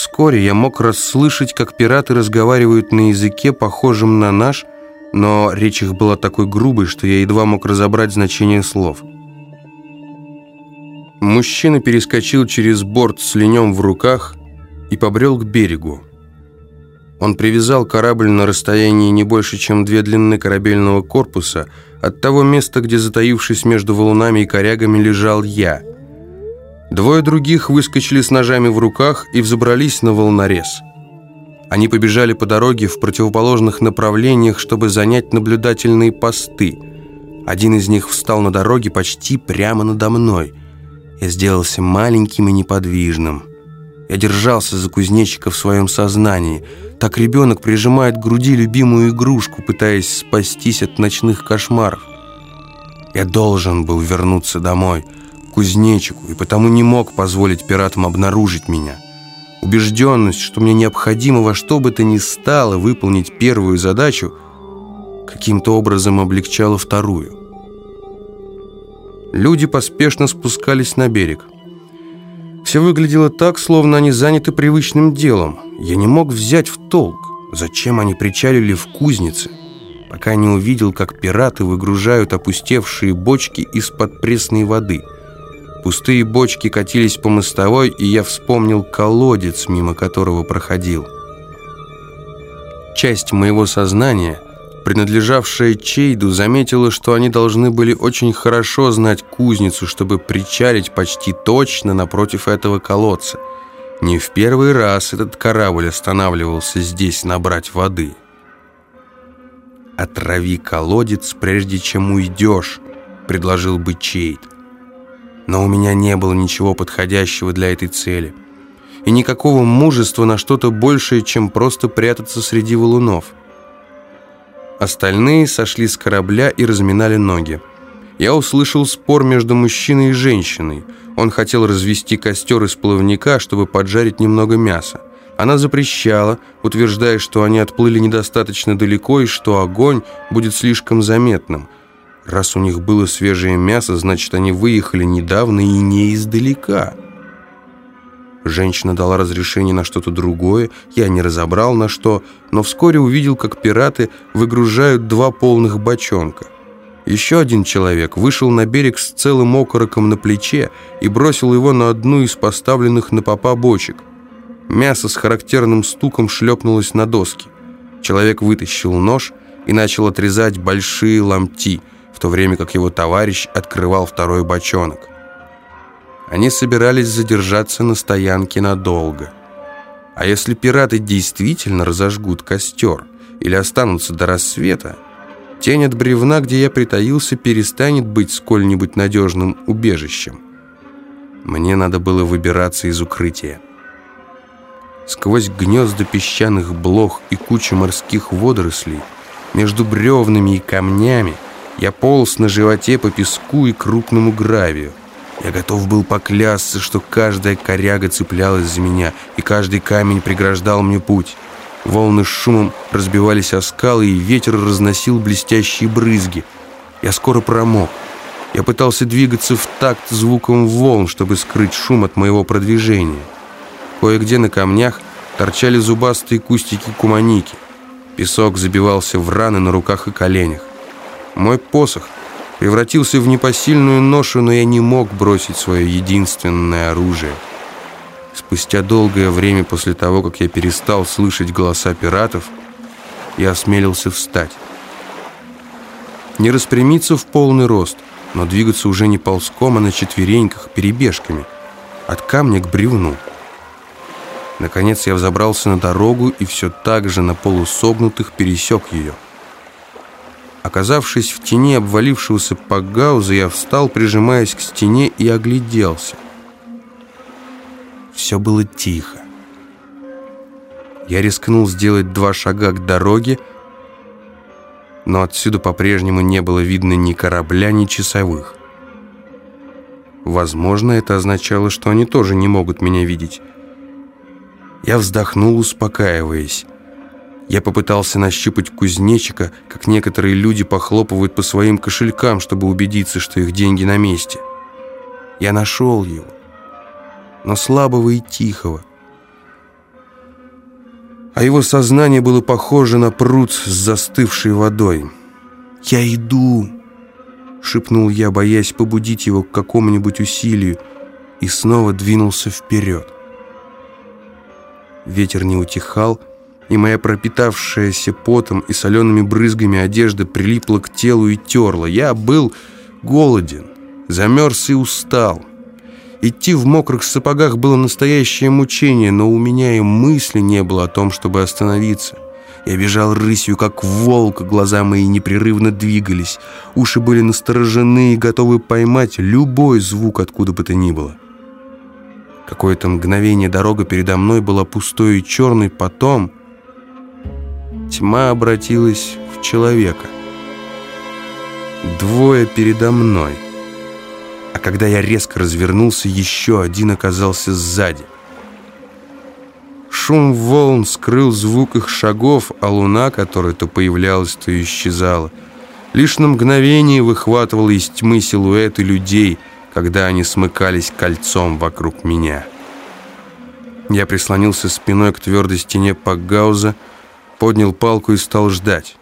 Вскоре я мог расслышать, как пираты разговаривают на языке, похожем на наш, но речь их была такой грубой, что я едва мог разобрать значение слов. Мужчина перескочил через борт с ленем в руках и побрел к берегу. Он привязал корабль на расстоянии не больше, чем две длины корабельного корпуса от того места, где, затаившись между валунами и корягами, лежал я. Двое других выскочили с ножами в руках и взобрались на волнорез. Они побежали по дороге в противоположных направлениях, чтобы занять наблюдательные посты. Один из них встал на дороге почти прямо надо мной. Я сделался маленьким и неподвижным. Я держался за кузнечика в своем сознании. Так ребенок прижимает к груди любимую игрушку, пытаясь спастись от ночных кошмаров. Я должен был вернуться домой, кузнечику, и потому не мог позволить пиратам обнаружить меня. Убежденность, что мне необходимо во что бы то ни стало выполнить первую задачу, каким-то образом облегчала вторую. Люди поспешно спускались на берег. Все выглядело так, словно они заняты привычным делом. Я не мог взять в толк, зачем они причалили в кузнице, пока не увидел, как пираты выгружают опустевшие бочки из-под пресной воды. Пустые бочки катились по мостовой, и я вспомнил колодец, мимо которого проходил. Часть моего сознания — принадлежавшая Чейду, заметила, что они должны были очень хорошо знать кузницу, чтобы причалить почти точно напротив этого колодца. Не в первый раз этот корабль останавливался здесь набрать воды. «Отрави колодец, прежде чем уйдешь», — предложил бы Чейд. Но у меня не было ничего подходящего для этой цели. И никакого мужества на что-то большее, чем просто прятаться среди валунов. Остальные сошли с корабля и разминали ноги. Я услышал спор между мужчиной и женщиной. Он хотел развести костер из плавника, чтобы поджарить немного мяса. Она запрещала, утверждая, что они отплыли недостаточно далеко и что огонь будет слишком заметным. Раз у них было свежее мясо, значит, они выехали недавно и не издалека. Женщина дала разрешение на что-то другое, я не разобрал на что, но вскоре увидел, как пираты выгружают два полных бочонка. Еще один человек вышел на берег с целым окороком на плече и бросил его на одну из поставленных на попа бочек. Мясо с характерным стуком шлепнулось на доски. Человек вытащил нож и начал отрезать большие ломти, в то время как его товарищ открывал второй бочонок. Они собирались задержаться на стоянке надолго. А если пираты действительно разожгут костер или останутся до рассвета, тень от бревна, где я притаился, перестанет быть сколь-нибудь надежным убежищем. Мне надо было выбираться из укрытия. Сквозь гнезда песчаных блох и кучу морских водорослей, между бревнами и камнями, я полз на животе по песку и крупному гравию. Я готов был поклясться, что каждая коряга цеплялась за меня, и каждый камень преграждал мне путь. Волны с шумом разбивались о скалы, и ветер разносил блестящие брызги. Я скоро промок. Я пытался двигаться в такт звуком волн, чтобы скрыть шум от моего продвижения. Кое-где на камнях торчали зубастые кустики куманики. Песок забивался в раны на руках и коленях. Мой посох — превратился в непосильную ношу, но я не мог бросить свое единственное оружие. Спустя долгое время после того, как я перестал слышать голоса пиратов, я осмелился встать. Не распрямиться в полный рост, но двигаться уже не ползком, а на четвереньках, перебежками, от камня к бревну. Наконец я взобрался на дорогу и все так же на полусогнутых пересек ее. Оказавшись в тени обвалившегося пагауза, я встал, прижимаясь к стене, и огляделся. Все было тихо. Я рискнул сделать два шага к дороге, но отсюда по-прежнему не было видно ни корабля, ни часовых. Возможно, это означало, что они тоже не могут меня видеть. Я вздохнул, успокаиваясь. Я попытался нащупать кузнечика, как некоторые люди похлопывают по своим кошелькам, чтобы убедиться, что их деньги на месте. Я нашел его, но слабого и тихого. а его сознание было похоже на пруд с застывшей водой. «Я иду!» — шепнул я, боясь побудить его к какому-нибудь усилию, и снова двинулся вперед. Ветер не утихал, и моя пропитавшаяся потом и солеными брызгами одежда прилипла к телу и терла. Я был голоден, замерз и устал. Идти в мокрых сапогах было настоящее мучение, но у меня и мысли не было о том, чтобы остановиться. Я бежал рысью, как волк, глаза мои непрерывно двигались. Уши были насторожены и готовы поймать любой звук, откуда бы то ни было. Какое-то мгновение дорога передо мной была пустой и черной, потом тьма обратилась в человека. Двое передо мной — а когда я резко развернулся, еще один оказался сзади. Шум волн скрыл звук их шагов, а луна, которая то появлялась, то исчезала, лишь на мгновение выхватывала из тьмы силуэты людей, когда они смыкались кольцом вокруг меня. Я прислонился спиной к твердой стене Пакгауза, поднял палку и стал ждать.